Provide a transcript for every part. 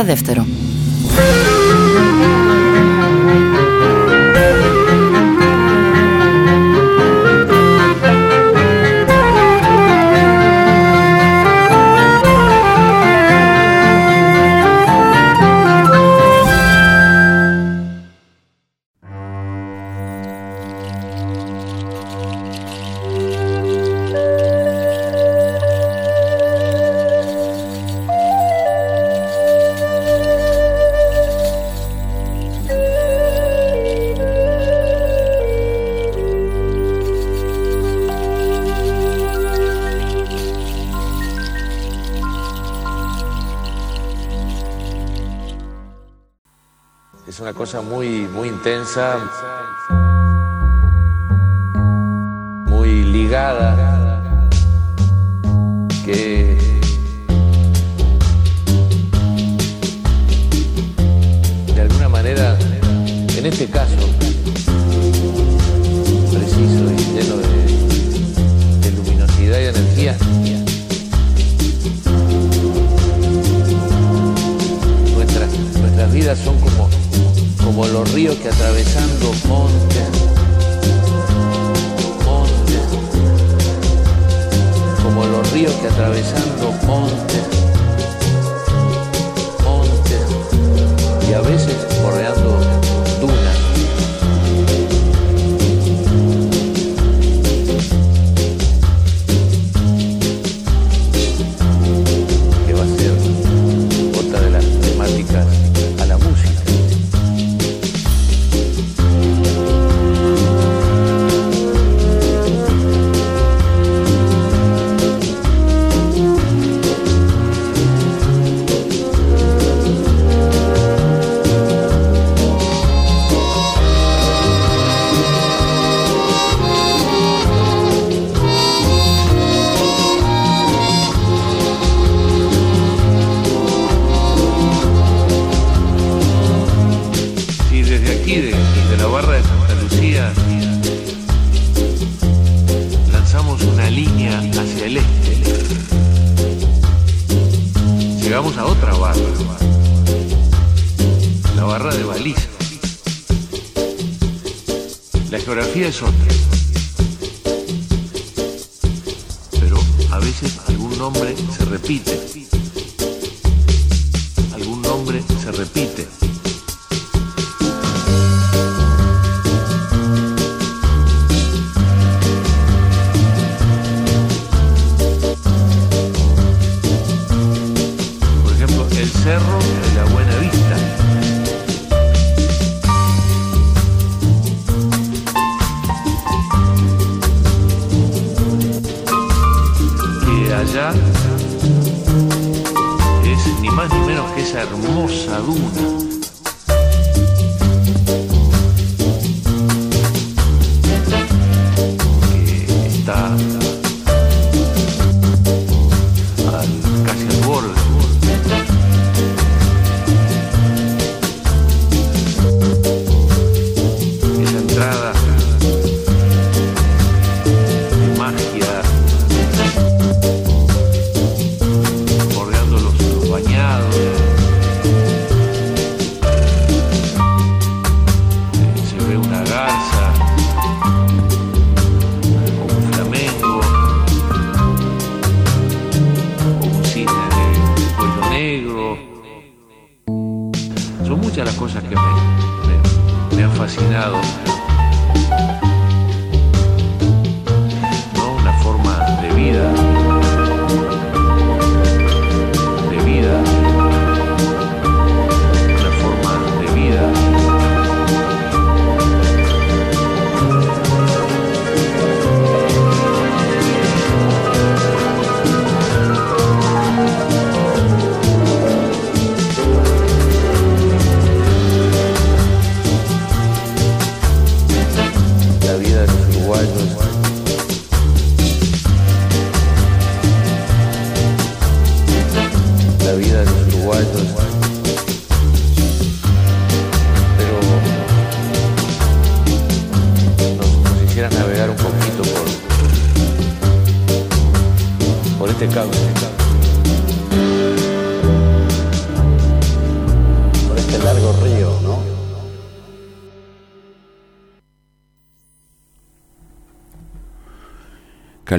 μετά δεύτερο.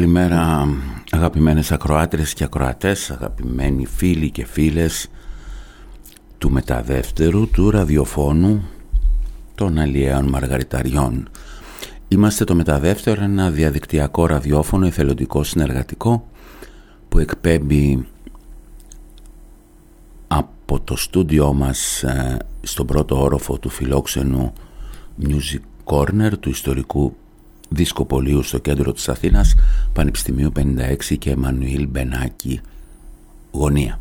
Καλημέρα αγαπημένες ακροάτρες και ακροατές, αγαπημένοι φίλοι και φίλες του μεταδεύτερου του ραδιοφώνου των Αλλιέων Μαργαριταριών. Είμαστε το μεταδεύτερο ένα διαδικτυακό ραδιόφωνο εθελοντικό συνεργατικό που εκπέμπει από το στούντιό μας ε, στον πρώτο όροφο του φιλόξενου Music Corner του ιστορικού Δίσκοπολίου στο κέντρο της Αθήνας, Πανεπιστημίου 56 και Εμμανουήλ Μπενάκη Γωνία.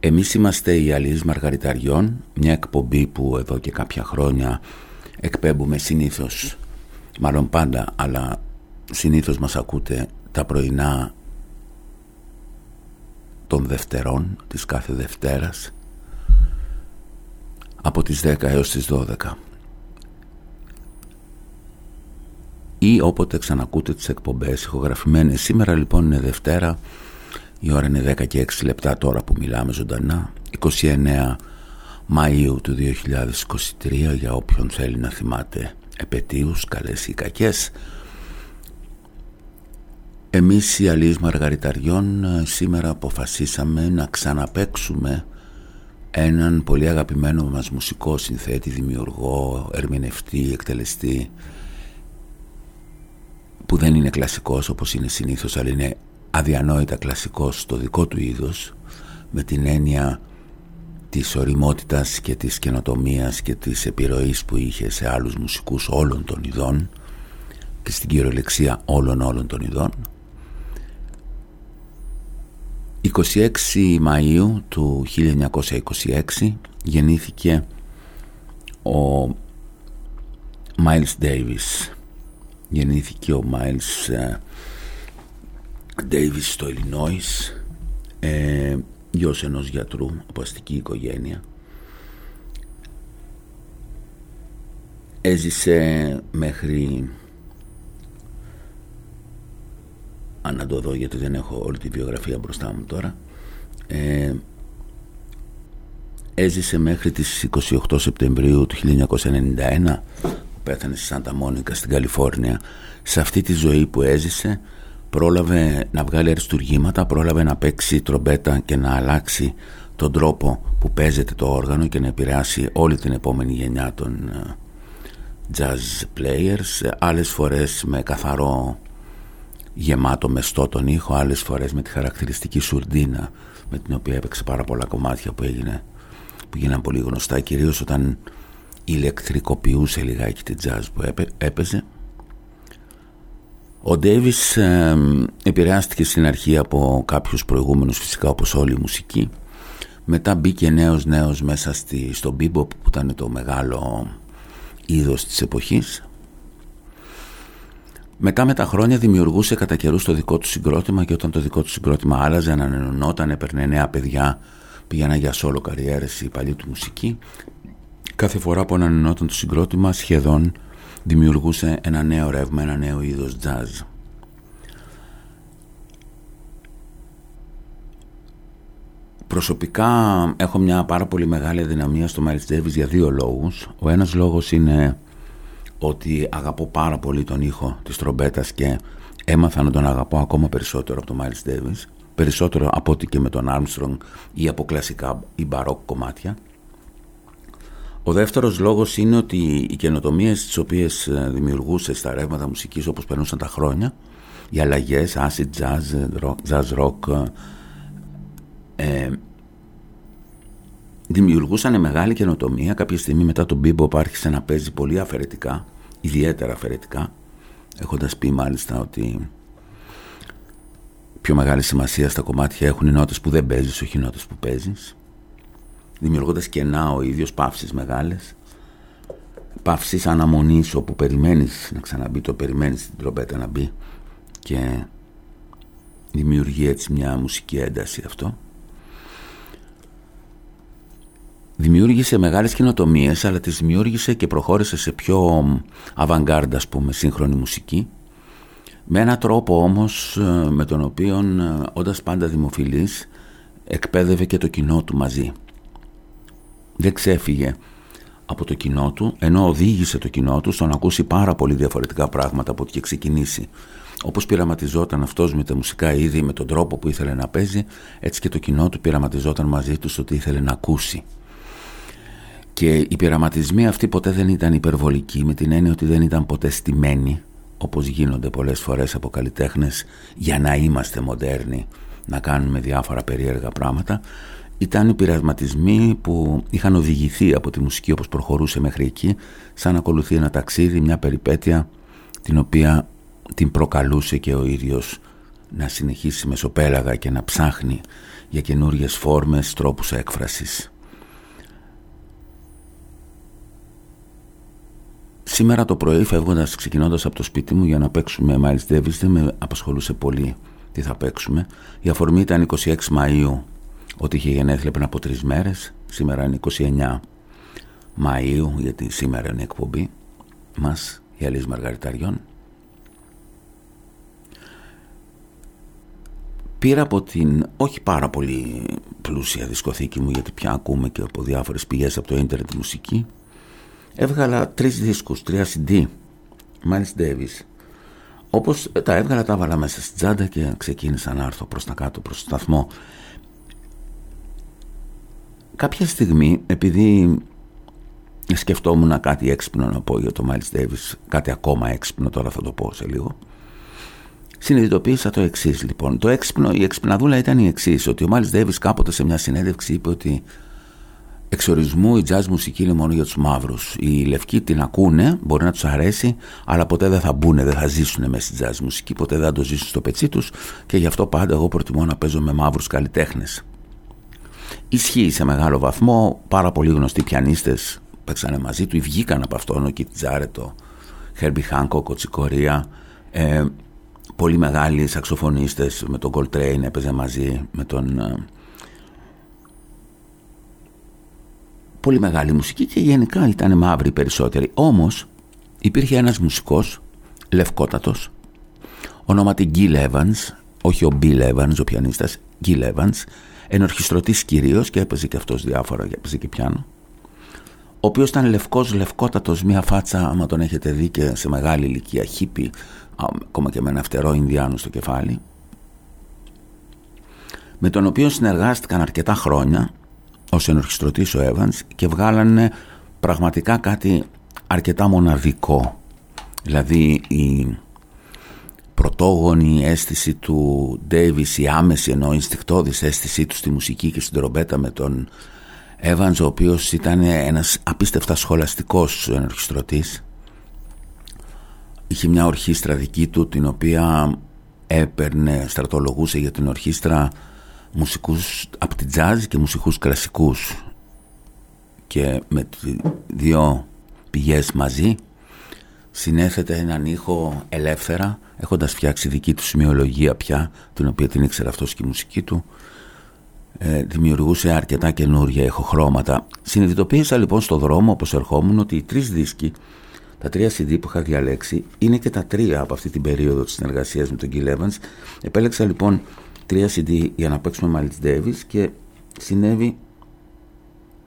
Εμείς είμαστε οι Αλληλείς Μαργαριταριών, μια εκπομπή που εδώ και κάποια χρόνια εκπέμπουμε συνήθως, μάλλον πάντα, αλλά συνήθως μας ακούτε τα πρωινά των Δευτερών, της κάθε Δευτέρας, από τις 10 έως τις 12. Ή όποτε ξανακούτε τις εκπομπές ηχογραφημένες. Σήμερα λοιπόν είναι Δευτέρα, η ώρα είναι 10 και 6 λεπτά τώρα που μιλάμε ζωντανά, 29 Μαΐου του 2023 για όποιον θέλει να θυμάται επαιτίους, καλές ή κακές. Εμείς οι Αλείς Μαργαριταριών σήμερα αποφασίσαμε να ξαναπαίξουμε έναν πολύ αγαπημένο μας μουσικό συνθέτη, δημιουργό, ερμηνευτή, εκτελεστή που δεν είναι κλασικός όπως είναι συνήθως αλλά είναι αδιανόητα κλασικός στο δικό του είδος με την έννοια της οριμότητας και της καινοτομίας και της επιρροής που είχε σε άλλους μουσικούς όλων των ειδών και στην κυριολεξία όλων όλων των ειδών. 26 Μαΐου του 1926 γεννήθηκε ο Miles Davis γεννήθηκε ο Μάιλς Ντέιβις στο Ιλινόης ε, γιος ενός γιατρού από αστική οικογένεια. Έζησε μέχρι αν να το δω γιατί δεν έχω όλη τη βιογραφία μπροστά μου τώρα. Ε, έζησε μέχρι τις 28 Σεπτεμβρίου του 1991 πέθανε στη Σάντα Μόνικα στην Καλιφόρνια. Σε αυτή τη ζωή που έζησε πρόλαβε να βγάλει αριστουργήματα πρόλαβε να παίξει τρομπέτα και να αλλάξει τον τρόπο που παίζεται το όργανο και να επηρεάσει όλη την επόμενη γενιά των ε, jazz players. Άλλες φορές με καθαρό γεμάτο μεστό τον ήχο άλλες φορές με τη χαρακτηριστική σουρντίνα με την οποία έπαιξε πάρα πολλά κομμάτια που έγινε που γίναν πολύ γνωστά κυρίως όταν ηλεκτρικοποιούσε λιγάκι την jazz που έπαιζε. Ο Ντέιβις ε, επηρεάστηκε στην αρχή από κάποιους προηγούμενους φυσικά όπως όλη η μουσική. Μετά μπήκε νέος νέος μέσα στη, στο bebop που ήταν το μεγάλο είδος της εποχής. Μετά με τα χρόνια δημιουργούσε κατά καιρούς το δικό του συγκρότημα και όταν το δικό του συγκρότημα άλλαζε, ανανεωνόταν, έπαιρνε νέα παιδιά, πήγαιναν για σόλο καριέρες η παλιή του μουσική Κάθε φορά που ανανεώταν το συγκρότημα σχεδόν δημιουργούσε ένα νέο ρεύμα, ένα νέο είδος jazz. Προσωπικά έχω μια πάρα πολύ μεγάλη αδυναμία στο Miles Davis για δύο λόγους. Ο ένας λόγος είναι ότι αγαπώ πάρα πολύ τον ήχο της τρομπέτας και έμαθα να τον αγαπώ ακόμα περισσότερο από τον Miles Davis. Περισσότερο από ό,τι και με τον Armstrong ή από κλασικά ή μπαρόκ κομμάτια. Ο δεύτερος λόγος είναι ότι οι καινοτομίες τις οποίες ε, δημιουργούσε στα ρεύματα μουσικής όπως περνούσαν τα χρόνια, οι αλλαγές, acid jazz, rock, jazz rock, ε, δημιουργούσαν μεγάλη καινοτομία. Κάποια στιγμή μετά τον bebop άρχισε να παίζει πολύ αφαιρετικά, ιδιαίτερα αφαιρετικά, έχοντας πει μάλιστα ότι πιο μεγάλη σημασία στα κομμάτια έχουν οι νότες που δεν παίζεις, όχι οι νότες που παίζεις δημιουργώντας κενά ο ίδιος παύσεις μεγάλες. Παύσεις αναμονής όπου περιμένεις να ξαναμπεί το περιμένεις την τρομπέτα να μπει και δημιουργεί έτσι μια μουσική ένταση αυτό. Δημιούργησε μεγάλες κοινοτομίες αλλά τις δημιούργησε και προχώρησε σε πιο αβανγκάρντα ας πούμε σύγχρονη μουσική. Με έναν τρόπο όμως ε, με τον οποίο ε, όντας πάντα δημοφιλής εκπαίδευε και το κοινό του μαζί δεν ξέφυγε από το κοινό του ενώ οδήγησε το κοινό του στο να ακούσει πάρα πολύ διαφορετικά πράγματα από ό,τι είχε ξεκινήσει. Όπως πειραματιζόταν αυτός με τα μουσικά είδη, με τον τρόπο που ήθελε να παίζει, έτσι και το κοινό του πειραματιζόταν μαζί του ότι ήθελε να ακούσει. Και οι πειραματισμοί αυτοί ποτέ δεν ήταν υπερβολικοί, με την έννοια ότι δεν ήταν ποτέ στημένοι, όπως γίνονται πολλές φορές από καλλιτέχνες για να είμαστε μοντέρνοι, να κάνουμε διάφορα περίεργα πράγματα. Ήταν οι πειραματισμοί που είχαν οδηγηθεί από τη μουσική όπως προχωρούσε μέχρι εκεί, σαν να ακολουθεί ένα ταξίδι, μια περιπέτεια την οποία την προκαλούσε και ο ίδιος να συνεχίσει μεσοπέλαγα και να ψάχνει για καινούριες φόρμες, τρόπους έκφρασης. Σήμερα το πρωί φεύγοντας, ξεκινώντας από το σπίτι μου για να παίξουμε Miles Davis δεν με απασχολούσε πολύ τι θα παίξουμε. Η αφορμή ήταν 26 Μαΐου ότι είχε γενέθλια πριν από τρεις μέρες. Σήμερα είναι 29 Μαΐου γιατί σήμερα είναι η εκπομπή μας η Αλής Μαργαριταριών. Πήρα από την όχι πάρα πολύ πλούσια δισκοθήκη μου γιατί πια ακούμε και από διάφορες πηγές από το ίντερνετ μουσική έβγαλα τρεις δίσκους, τρία CD Miles Davis όπως τα έβγαλα τα έβαλα μέσα στην τσάντα και ξεκίνησα να έρθω προς τα κάτω προς το σταθμό κάποια στιγμή επειδή σκεφτόμουν κάτι έξυπνο να πω για το Miles Davis κάτι ακόμα έξυπνο τώρα θα το πω σε λίγο συνειδητοποίησα το εξής λοιπόν. Το έξυπνο, η εξυπναδούλα ήταν η εξής, ότι ο Μάλις Ντέβι κάποτε σε μια συνέντευξη είπε ότι εξορισμού η jazz μουσική είναι μόνο για τους μαύρους. Οι λευκοί την ακούνε, μπορεί να τους αρέσει, αλλά ποτέ δεν θα μπουν, δεν θα ζήσουν μέσα στη jazz μουσική, ποτέ δεν θα το ζήσουν στο πετσί τους και γι' αυτό πάντα εγώ προτιμώ να παίζω με μαύρους καλλιτέχνες. Ισχύει σε μεγάλο βαθμό, πάρα πολλοί γνωστοί πιανίστες παίξανε μαζί του ή βγήκαν από αυτόν, ο Κιτ Τζάρετο, Χέρμπι Χάνκο, Κοτσικορία. Ε, πολύ μεγάλοι σαξοφωνίστες με τον Coltrane έπαιζε μαζί με τον ε, πολύ μεγάλη μουσική και γενικά ήταν μαύροι περισσότεροι όμως υπήρχε ένας μουσικός λευκότατος ονόματι Gil Evans όχι ο Bill Evans ο πιανίστας Gil Evans ενορχιστρωτής κυρίως και έπαιζε και αυτός διάφορα έπαιζε και πιάνο. Ο οποίος ήταν λευκός λευκότατος μια φάτσα άμα τον έχετε δει και σε μεγάλη ηλικία χίπη ακόμα και με ένα φτερό Ινδιάνου στο κεφάλι. Με τον οποίο συνεργάστηκαν αρκετά χρόνια ως ενορχιστρωτής ο Evans και βγάλανε πραγματικά κάτι αρκετά μοναδικό. Δηλαδή η πρωτόγονη αίσθηση του Davis η άμεση ενώ инστικτόδης αίσθησή του στη μουσική και στην τρομπέτα με τον Evans ο οποίος ήταν ένας απίστευτα σχολαστικός ενορχιστρωτής. Είχε μια ορχήστρα δική του την οποία έπαιρνε, στρατολογούσε για την ορχήστρα μουσικούς από την jazz και μουσικούς κλασικούς. Και με δύο πηγές μαζί συνέθετε έναν ήχο ελεύθερα έχοντας φτιάξει δική του σημειολογία πια την οποία την ήξερε αυτός και η μουσική του ε, δημιουργούσε αρκετά καινούργια ηχοχρώματα συνειδητοποίησα λοιπόν στο δρόμο όπως ερχόμουν ότι οι τρεις δίσκοι τα τρία CD που είχα διαλέξει είναι και τα τρία από αυτή την περίοδο της συνεργασίας με τον Gil Evans. Επέλεξα λοιπόν τρία CD για να παίξουμε Miles Davis και συνέβη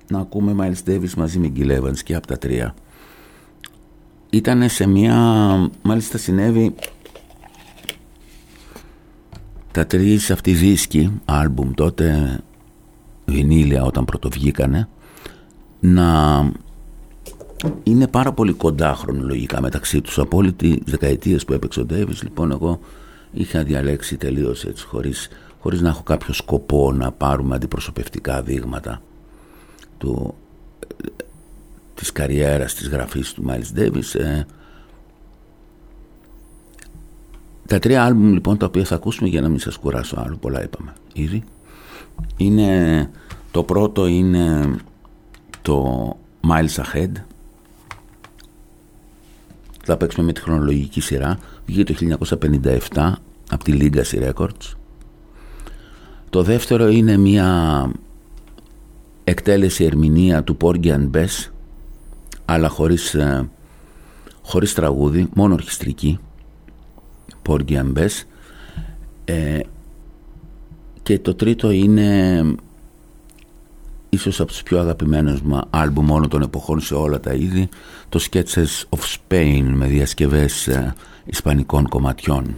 να ακούμε Miles Davis μαζί με Gil Evans και από τα τρία. Ήταν σε μια... μάλιστα συνέβη τα τρεις αυτοί δίσκοι, άλμπουμ τότε, βινίλια όταν πρωτοβγήκανε, να είναι πάρα πολύ κοντά χρονολογικά μεταξύ τους. Από όλη τη δεκαετίες που έπαιξε ο Ντέβις λοιπόν εγώ είχα διαλέξει τελείως έτσι χωρίς, χωρίς να έχω κάποιο σκοπό να πάρουμε αντιπροσωπευτικά δείγματα του, της καριέρας της γραφής του Μάιλς Ντέβις ε, τα τρία άλμπουμ λοιπόν τα οποία θα ακούσουμε για να μην σας κουράσω άλλο πολλά είπαμε ήδη είναι το πρώτο είναι το Miles Ahead θα παίξουμε με τη χρονολογική σειρά. Βγήκε το 1957 από τη Legacy Records. Το δεύτερο είναι μια εκτέλεση ερμηνεία του Porgy Bess αλλά χωρίς, ε, χωρίς τραγούδι, μόνο ορχιστρική Porgy Bess ε, και το τρίτο είναι η ίσως από τους πιο αγαπημένους μου άλμπου μόνο των εποχών σε όλα τα είδη το Sketches of Spain με διασκευές ε, ισπανικών κομματιών.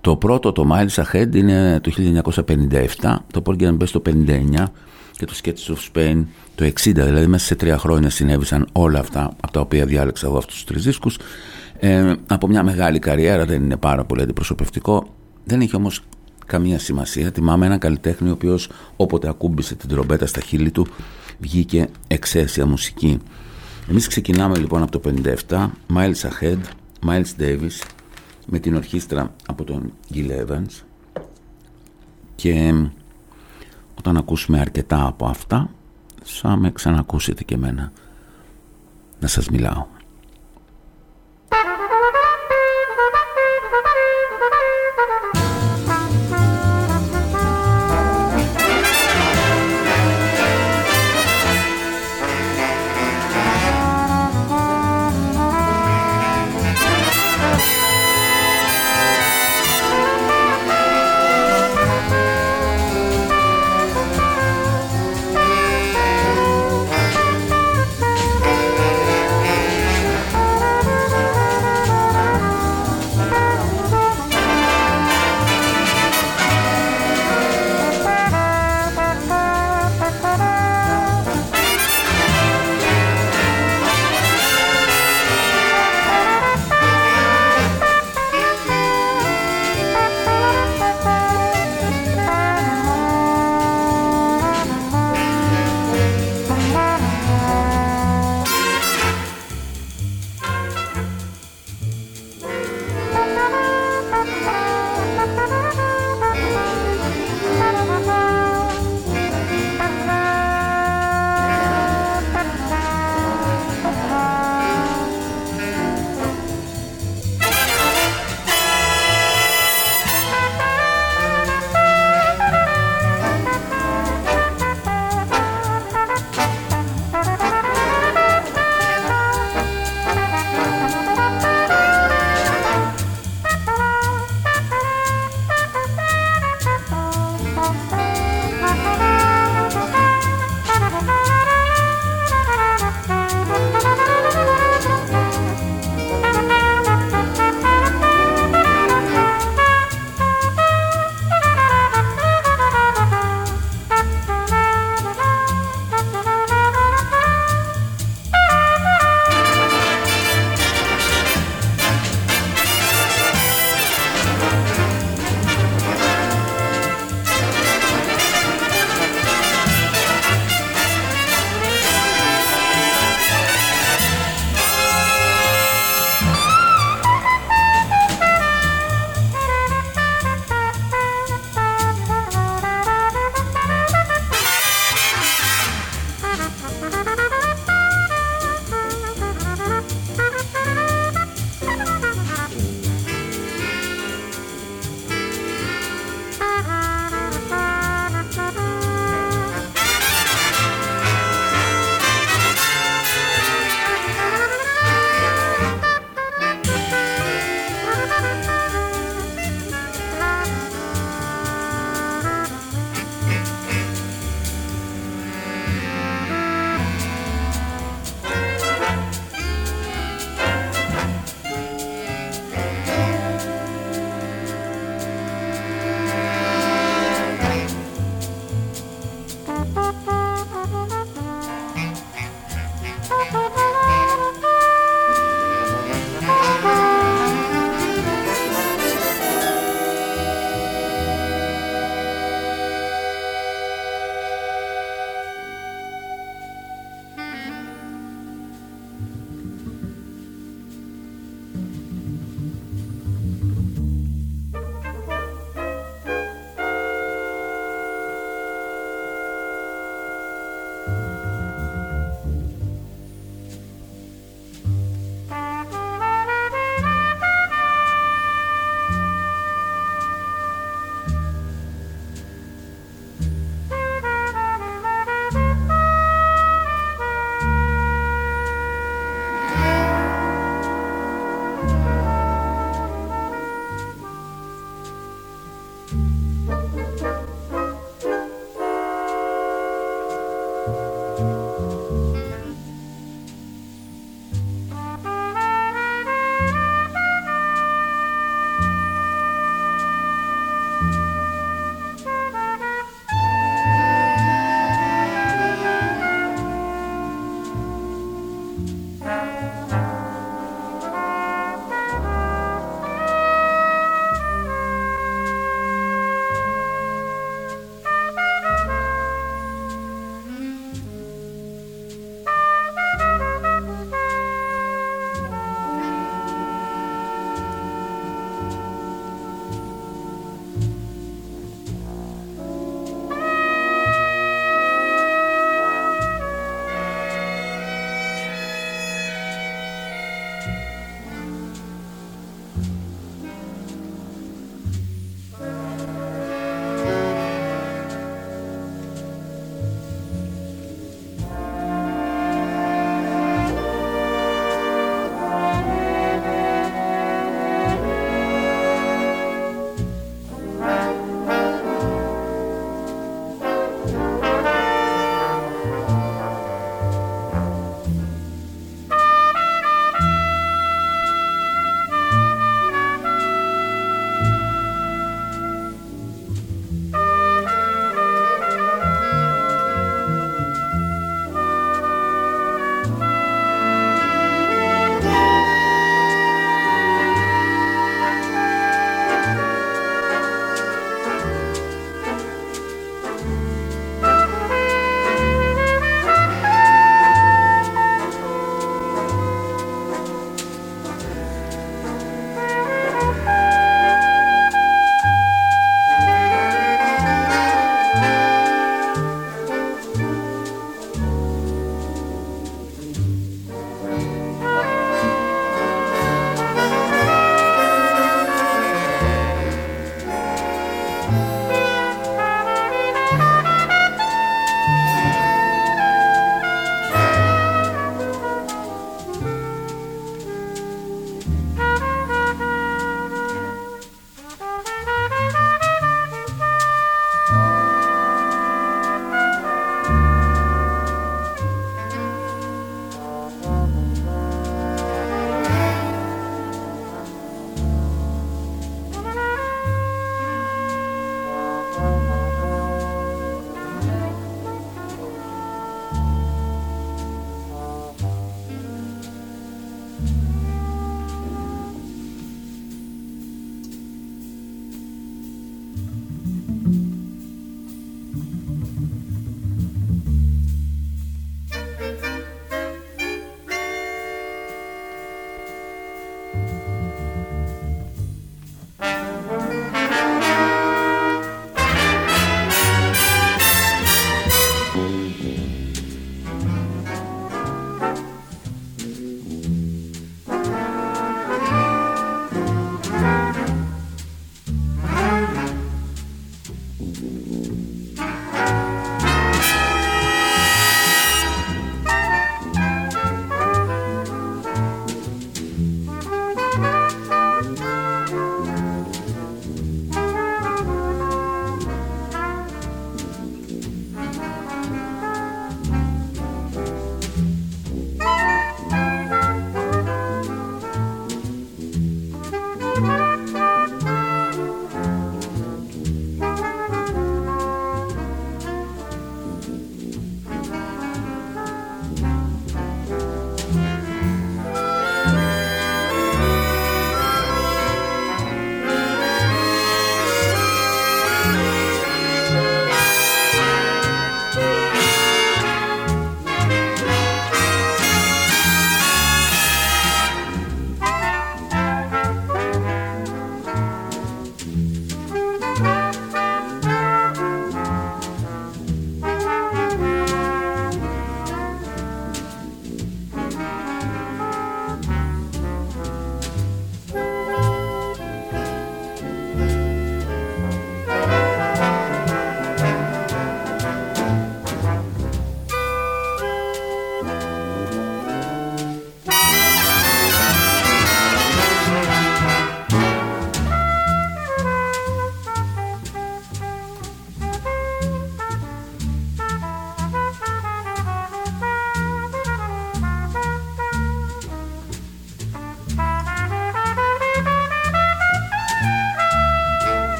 Το πρώτο, το Miles Ahead, είναι το 1957, το Porgy Best το 59 και το Sketches of Spain το 60, δηλαδή μέσα σε τρία χρόνια συνέβησαν όλα αυτά από τα οποία διάλεξα εγώ αυτούς τους τρεις δίσκους. Ε, από μια μεγάλη καριέρα, δεν είναι πάρα πολύ αντιπροσωπευτικό, δεν έχει όμως καμία σημασία. Τιμάμε έναν καλλιτέχνη ο οποίος όποτε ακούμπησε την τρομπέτα στα χείλη του βγήκε εξαίσια μουσική. Εμείς ξεκινάμε λοιπόν από το 57, Miles Ahead, Miles Davis, με την ορχήστρα από τον Gil Evans και όταν ακούσουμε αρκετά από αυτά θα με ξανακούσετε και εμένα να σας μιλάω.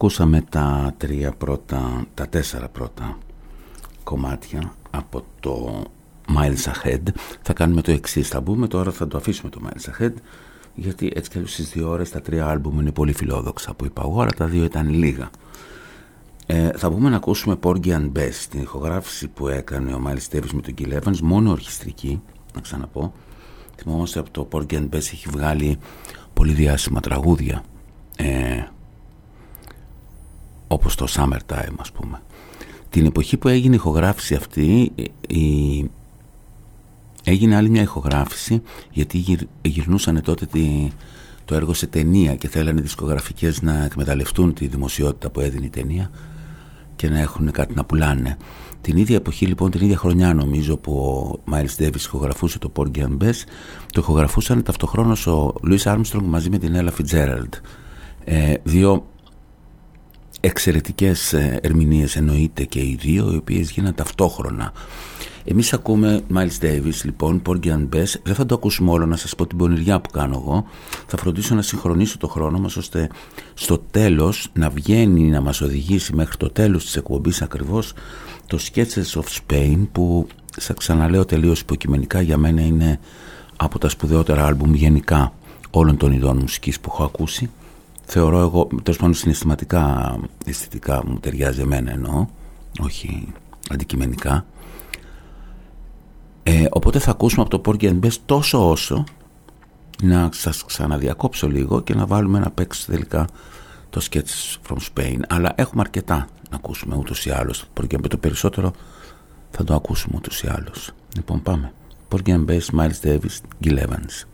Ακούσαμε τα τρία πρώτα, τα τέσσερα πρώτα κομμάτια από το Miles Ahead. Θα κάνουμε το εξής. Θα μπούμε τώρα, θα το αφήσουμε το Miles Ahead, γιατί έτσι και στις δύο ώρες τα τρία άλμπουμ είναι πολύ φιλόδοξα που είπα εγώ, αλλά τα δύο ήταν λίγα. Ε, θα μπούμε να ακούσουμε Porgy and Bess, την ηχογράφηση που έκανε ο Miles Davis με τον Gil Evans, μόνο ορχιστρική, να ξαναπώ. Θυμόμαστε από το Porgy and Bess έχει βγάλει πολύ διάσημα τραγούδια. Ε, όπως το Summertime ας πούμε. Την εποχή που έγινε η ηχογράφηση αυτή η... έγινε άλλη μια ηχογράφηση γιατί γυρνούσαν τότε τη... το έργο σε ταινία και θέλανε οι δισκογραφικές να εκμεταλλευτούν τη δημοσιότητα που έδινε η ταινία και να έχουν κάτι να πουλάνε. Την ίδια εποχή λοιπόν, την ίδια χρονιά νομίζω που ο Miles Davis ηχογραφούσε το Porgy and Bess το ηχογραφούσαν ταυτοχρόνως ο Louis Armstrong μαζί με την Ella Fitzgerald. Ε, δύο εξαιρετικές ε, ερμηνείες εννοείται και οι δύο οι οποίες γίνανε ταυτόχρονα. Εμείς ακούμε Miles Davis λοιπόν Porgy and Bess. Δεν θα το ακούσουμε όλο να σας πω την πονηριά που κάνω εγώ. Θα φροντίσω να συγχρονίσω το χρόνο μας ώστε στο τέλος να βγαίνει να μας οδηγήσει μέχρι το τέλος της εκπομπής ακριβώς το Sketches of Spain που σας ξαναλέω τελείως υποκειμενικά για μένα είναι από τα σπουδαιότερα άλμπουμ γενικά όλων των ειδών μουσικής που έχω ακούσει θεωρώ εγώ, τέλος πάντων συναισθηματικά, αισθητικά μου ταιριάζει εμένα εννοώ, όχι αντικειμενικά. Ε, οπότε θα ακούσουμε από το Porgy and Best τόσο όσο να σας ξαναδιακόψω λίγο και να βάλουμε να παίξει τελικά το Sketch from Spain. Αλλά έχουμε αρκετά να ακούσουμε ούτως ή άλλως. Porgy and Best το περισσότερο θα το ακούσουμε ούτως ή άλλως. Λοιπόν πάμε. Porgy and Best, Miles Davis, Gil Evans.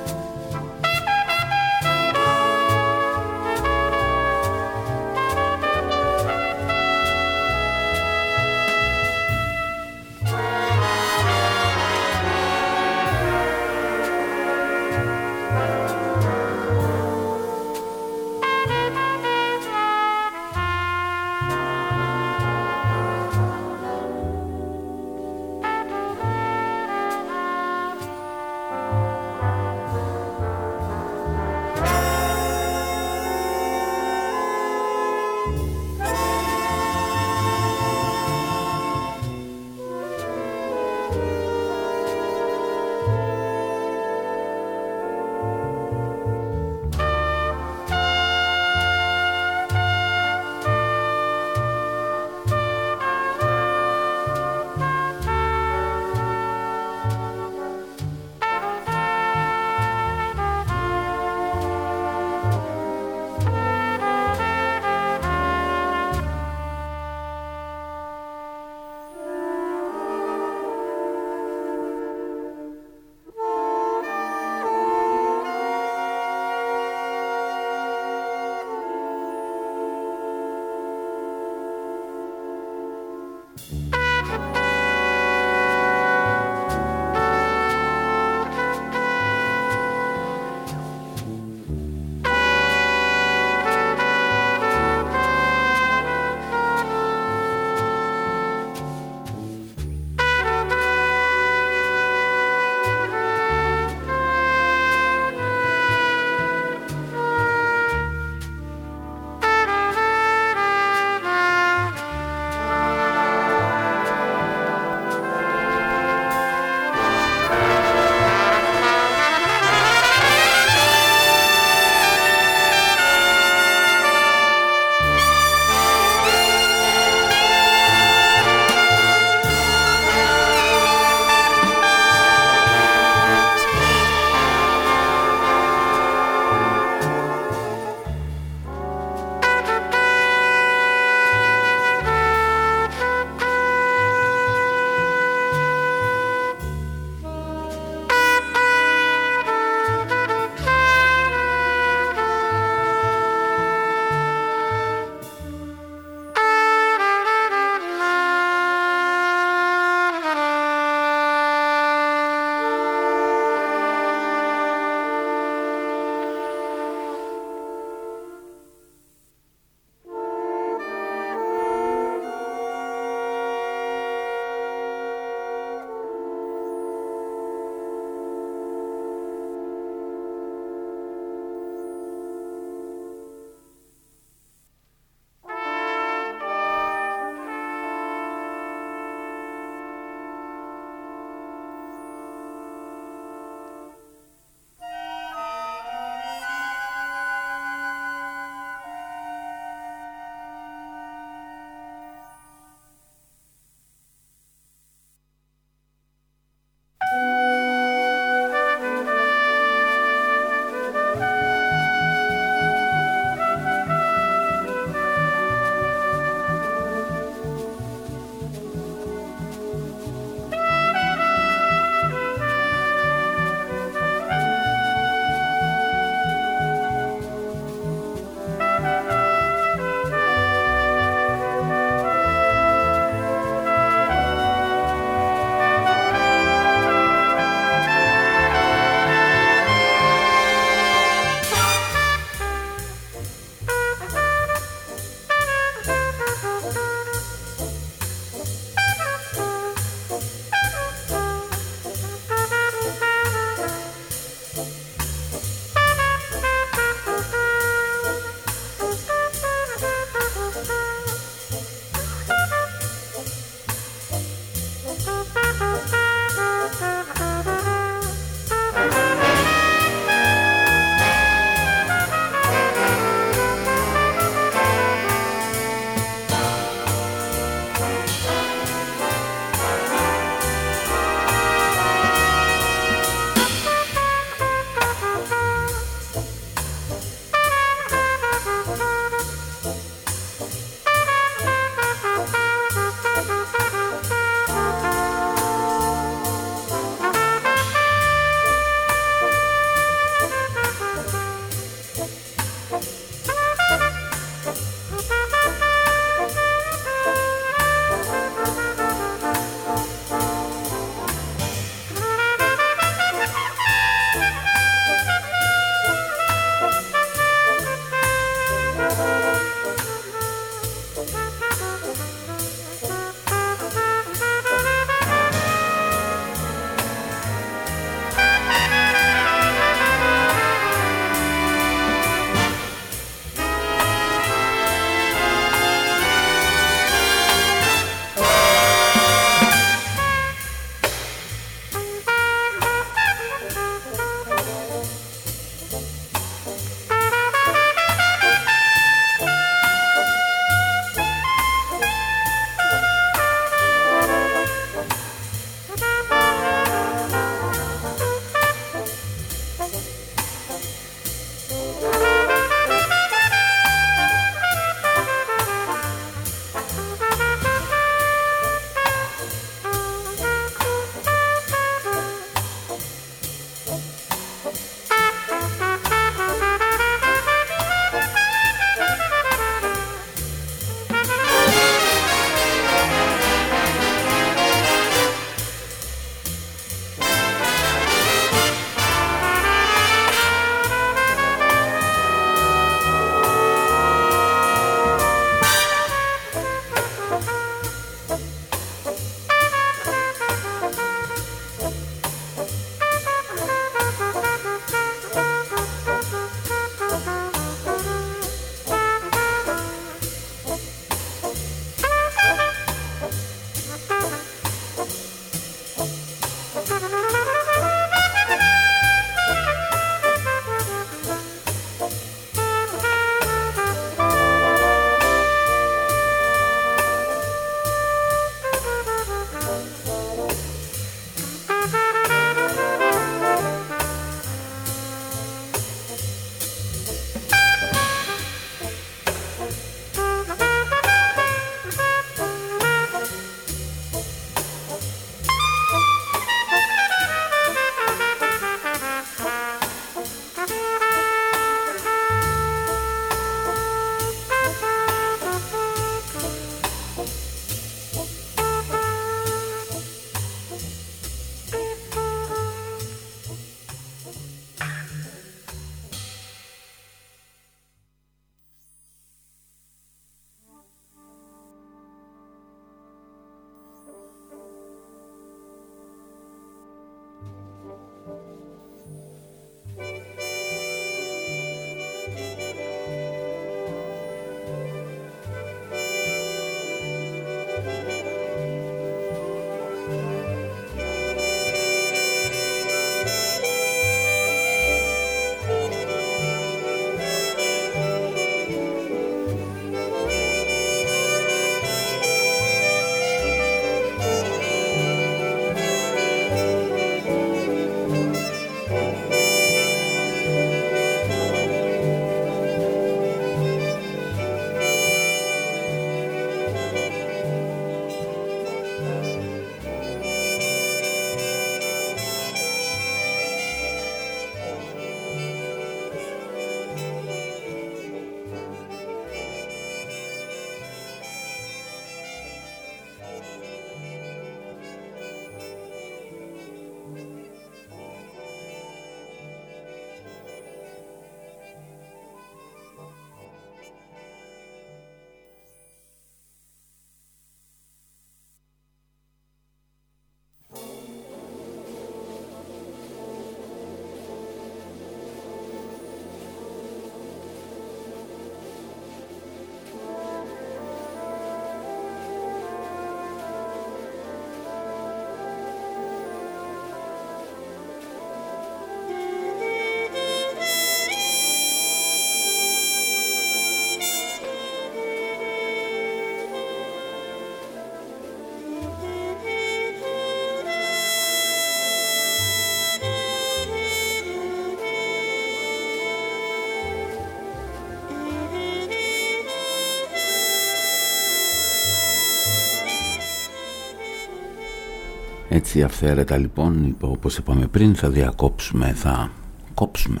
Έτσι αυθαίρετα λοιπόν, όπως είπαμε πριν, θα διακόψουμε, θα κόψουμε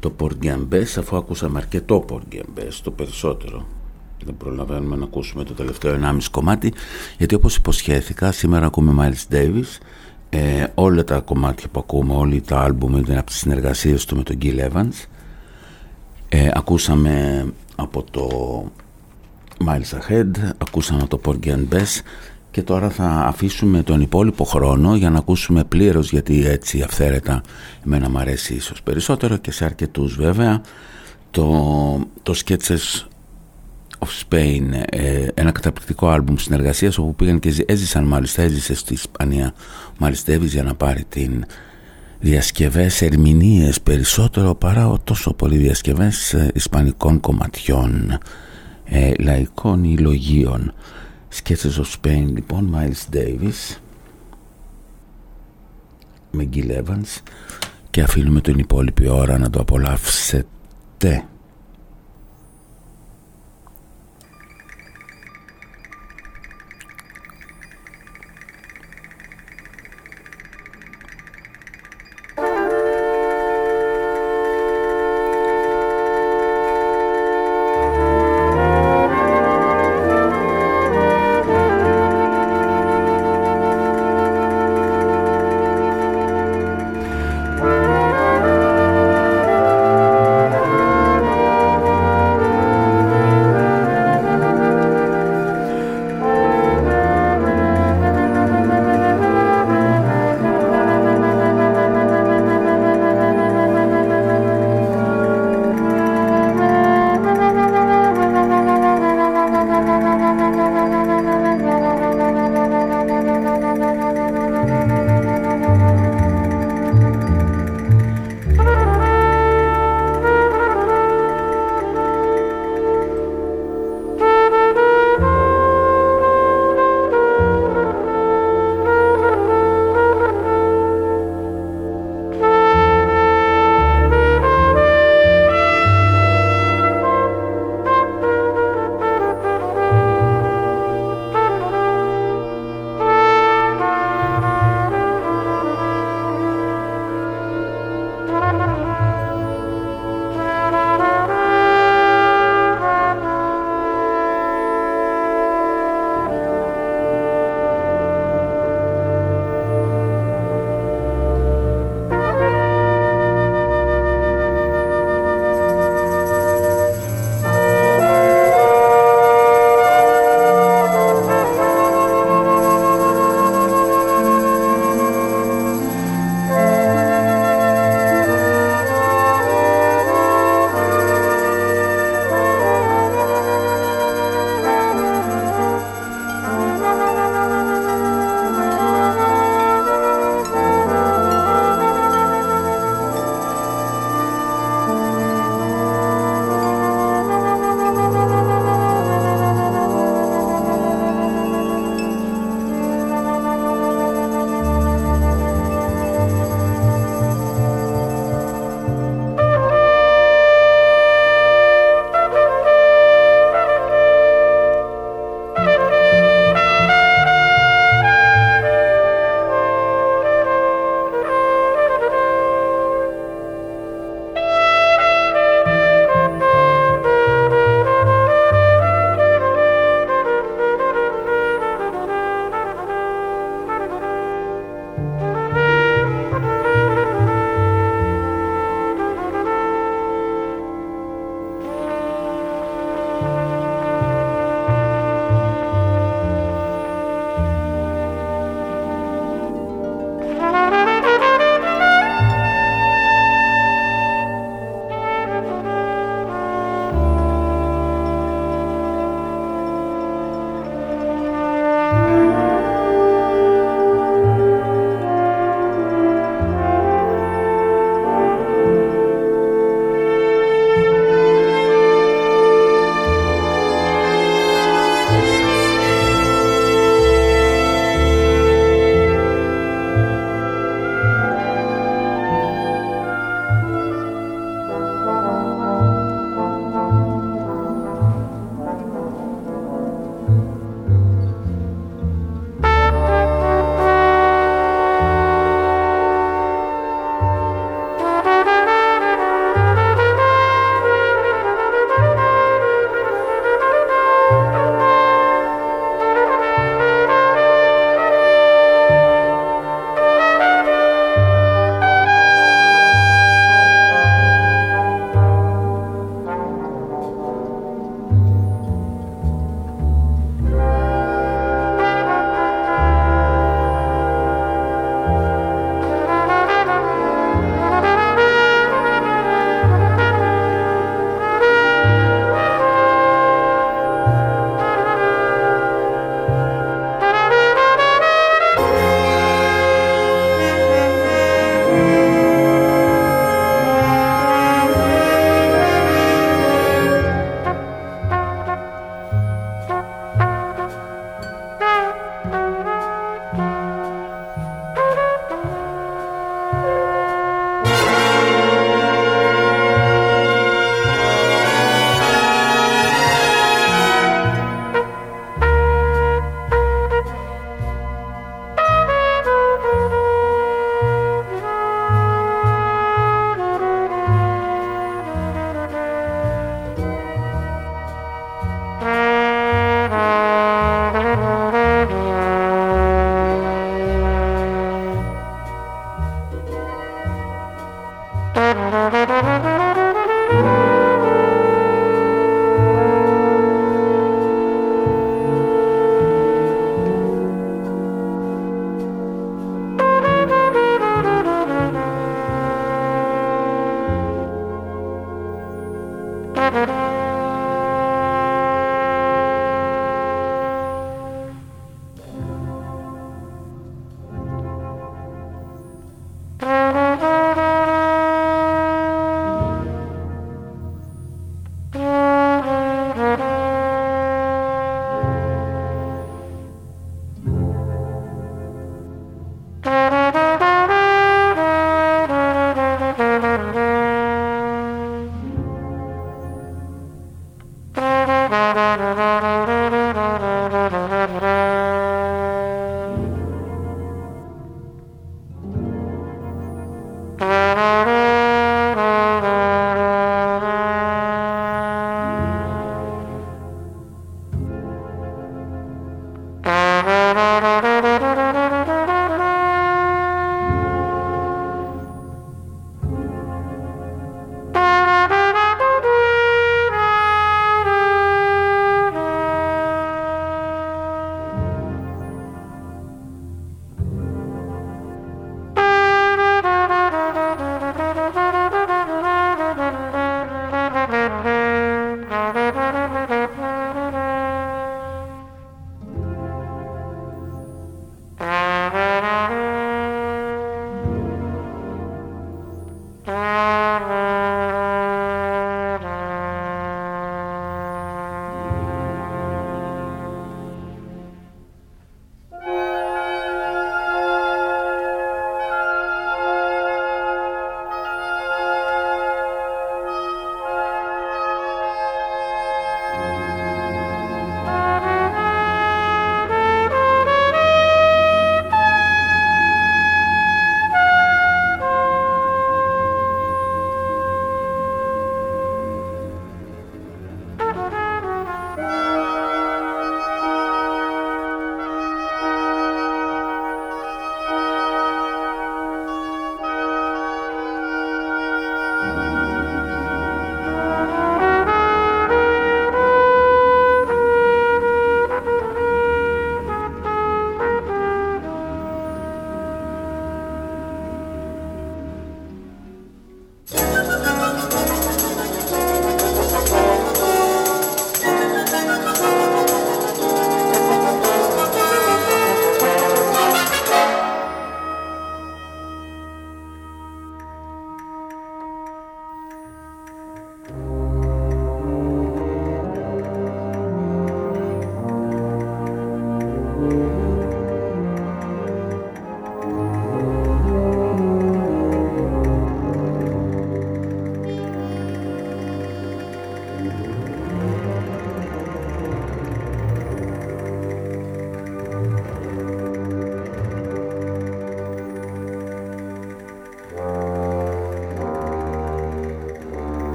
το Ποργκιαμπές αφού ακούσαμε αρκετό Ποργκιαμπές, το περισσότερο. Δεν προλαβαίνουμε να ακούσουμε το τελευταίο 1,5 κομμάτι γιατί όπως υποσχέθηκα σήμερα ακούμε Miles Davis. Ε, όλα τα κομμάτια που ακούμε, όλοι τα άλμπουμ είναι από τις συνεργασίες του με τον Gil Evans. Ε, ακούσαμε από το Miles Ahead, ακούσαμε το Porgy and Bess και τώρα θα αφήσουμε τον υπόλοιπο χρόνο για να ακούσουμε πλήρως γιατί έτσι αυθαίρετα εμένα μου αρέσει ίσως περισσότερο και σε αρκετούς βέβαια. Το, το Sketches of Spain ε, ένα καταπληκτικό άλμπουμ συνεργασίας όπου πήγαν και έζησαν μάλιστα έζησε στη Ισπανία μάλιστα για να πάρει την διασκευές ερμηνείες περισσότερο παρά τόσο πολύ διασκευές ε, ισπανικών κομματιών ε, λαϊκών ή λογίων Sketches of Spain λοιπόν Miles Davis με Gil Evans και αφήνουμε την υπόλοιπη ώρα να το απολαύσετε